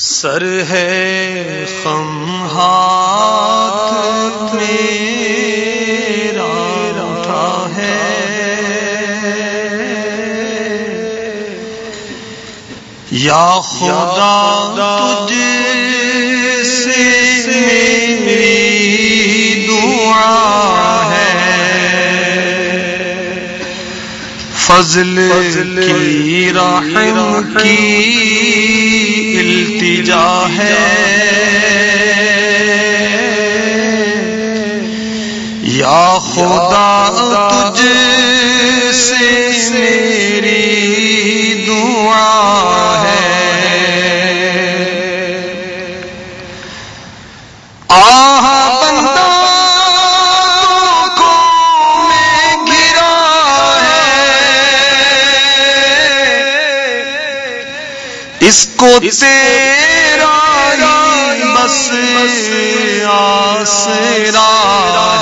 سر ہے خم ہاتھ میرا اٹھا ہے۔ یا خدا تجھ فضل کی رحم کی التجا ہے۔ یا خدا تجھ سے میری دعا۔ اس کو تیرا بس آسرا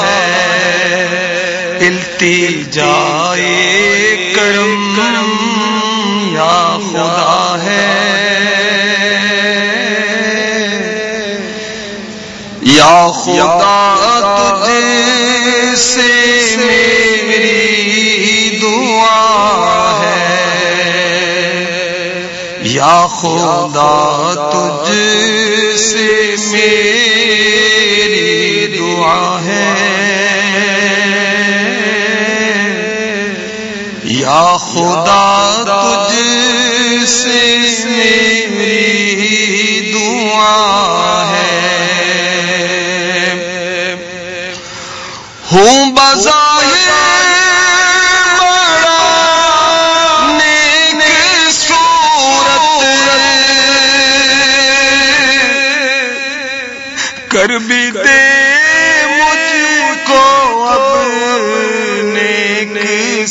ہے۔ التجائے کرم یا خدا ہے۔ یا خدا تجھ سے میری دعا ہے۔ یا خدا تجھ سے میری دعا ہے۔ یا خدا تجھ سے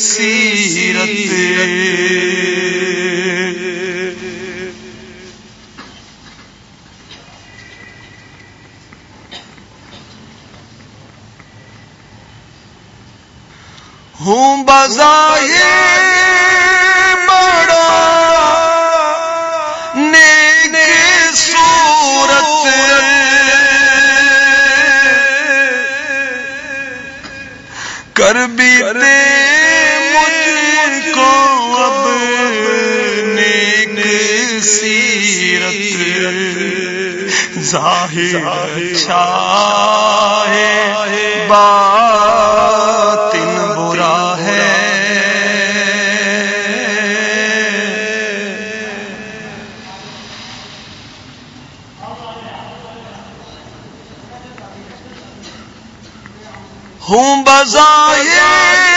سیرت۔ ہوں بظاہر کر مجھ کو اب نیک سیرت ظاہر اچھا ہے باطن برا ہے۔ ہوں بظاہر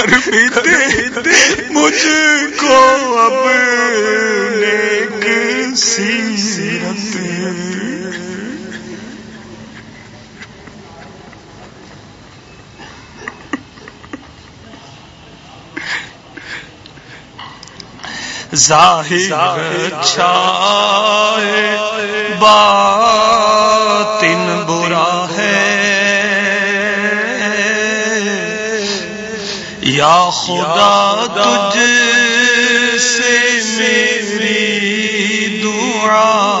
کر بھی دے مجھ کو اب سیرت ظاہر اچھا ہے یا خدا تجھ سے میری دعا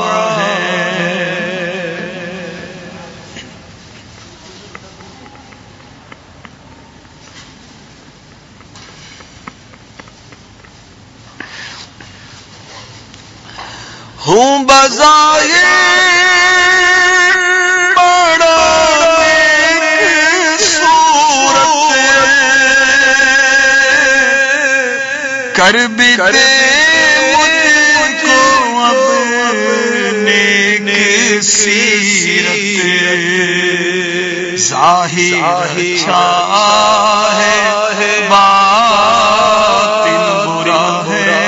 کر بھی کو نیک سیرت ظاہر اچھا ہے باطن برا ہے۔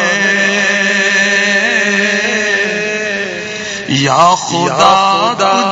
یا خدا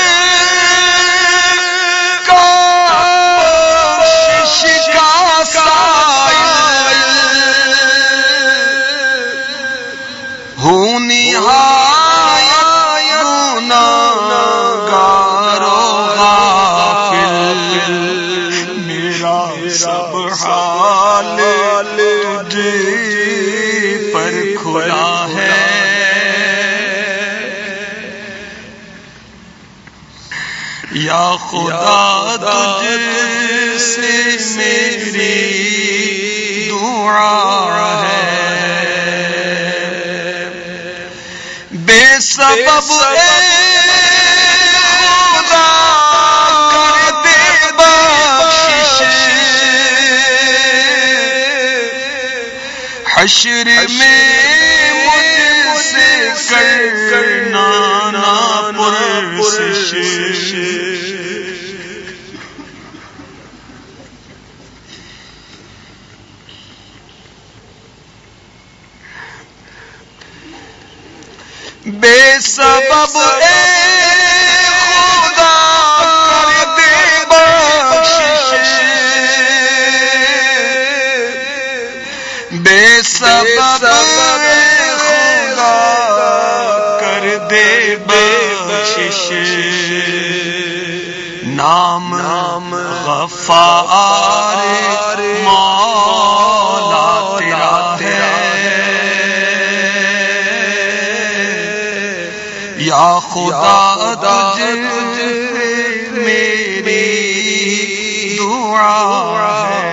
حال جی پر کھلا ہے۔ یا خدا تجھ سے میری دعا ہے۔ بے سبب اے حشر میں مجھ سے کرنا نا پرسش بے سبب اے سبب خدا کر دے بخشش۔ نام نام غفار مولا تیرا ہے۔ یا خدا تجھ میری دعا ہے۔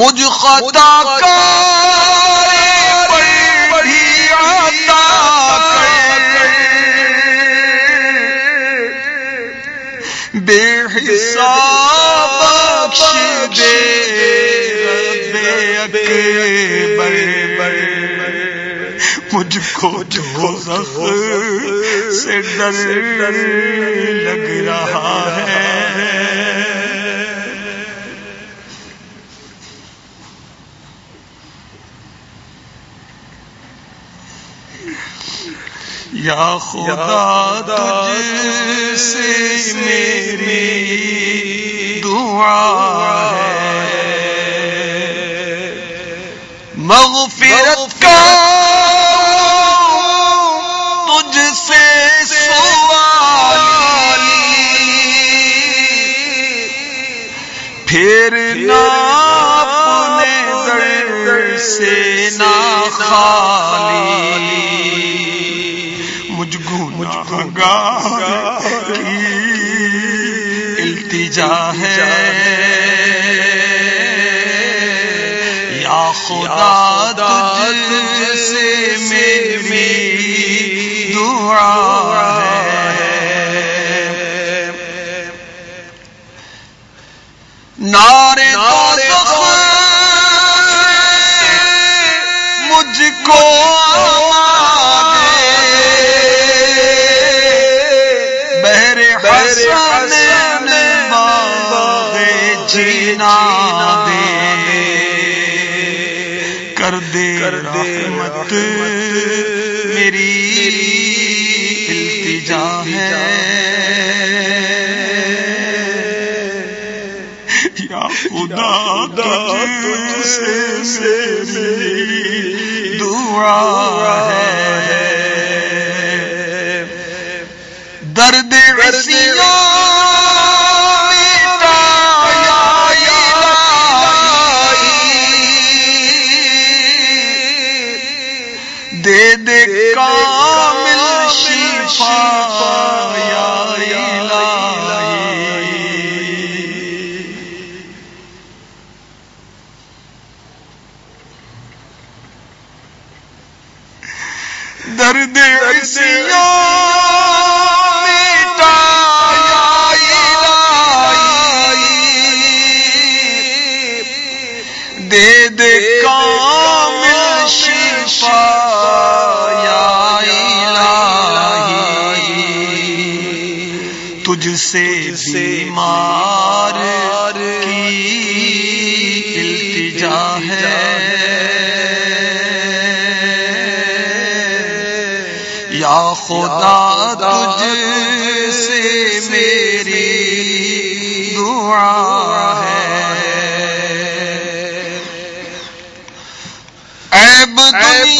مجھ خطا کا بڑی بے حساب دے، رب اکبر۔ مجھ کو جو سے ڈر لگ رہا ہے۔ یا خدا تجھ سے میری دعا ہے۔ مغفرت کا تجھ سے سوالی۔ پھر نہ اپنے در سے نہ خالی۔ مجھ گناہگار کی التجا ہے یا خدا تجھ سے میری دعا ہے۔ نارے دوزخ مجھ کو خدا تجھ سے میری دعا ہے۔ درد عصیاں سے بیمار کی التجا ہے۔ یا خدا تجھ سے میری دعا ہے۔ عیب دنیا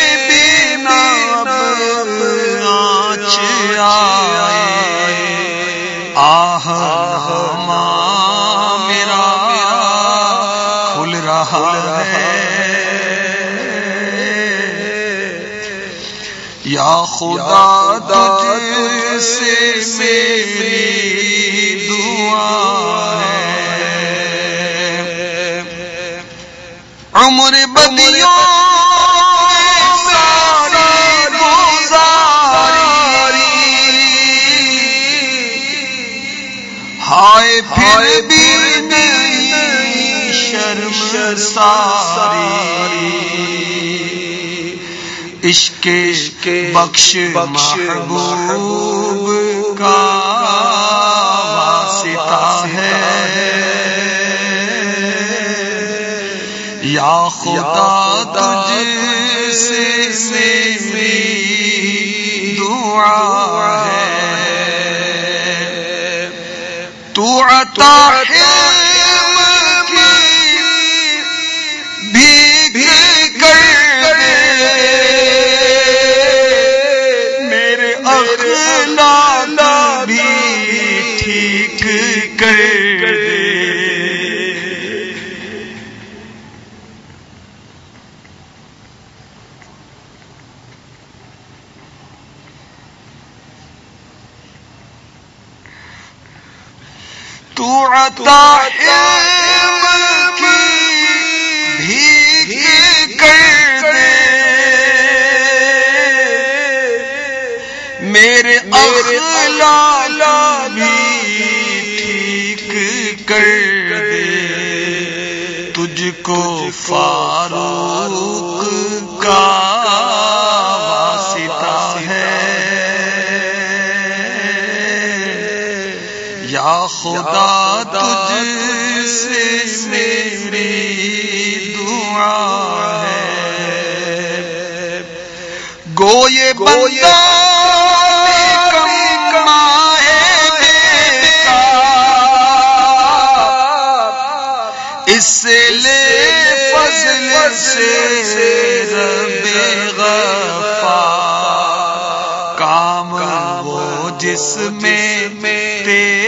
یا خدا تجھ سے میری دعا ہے۔ عمر بدیوں ہائے پھر بھی نہیں شرم ساری۔ عشق بخش محبوب کا واسطہ ہے۔ یا خدا تجھ سے میری دعا ہے۔ تو عطا علم تو عطا علم کی بھی کر دے میرے اخلاق بھی ٹھیک کر خدا تجھ سے میری دعا ہے۔ گو یہ بندہ اس سے لے فضل سے رب غفار کام وہ جس میں تیری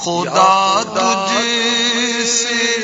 خدا تجھ سے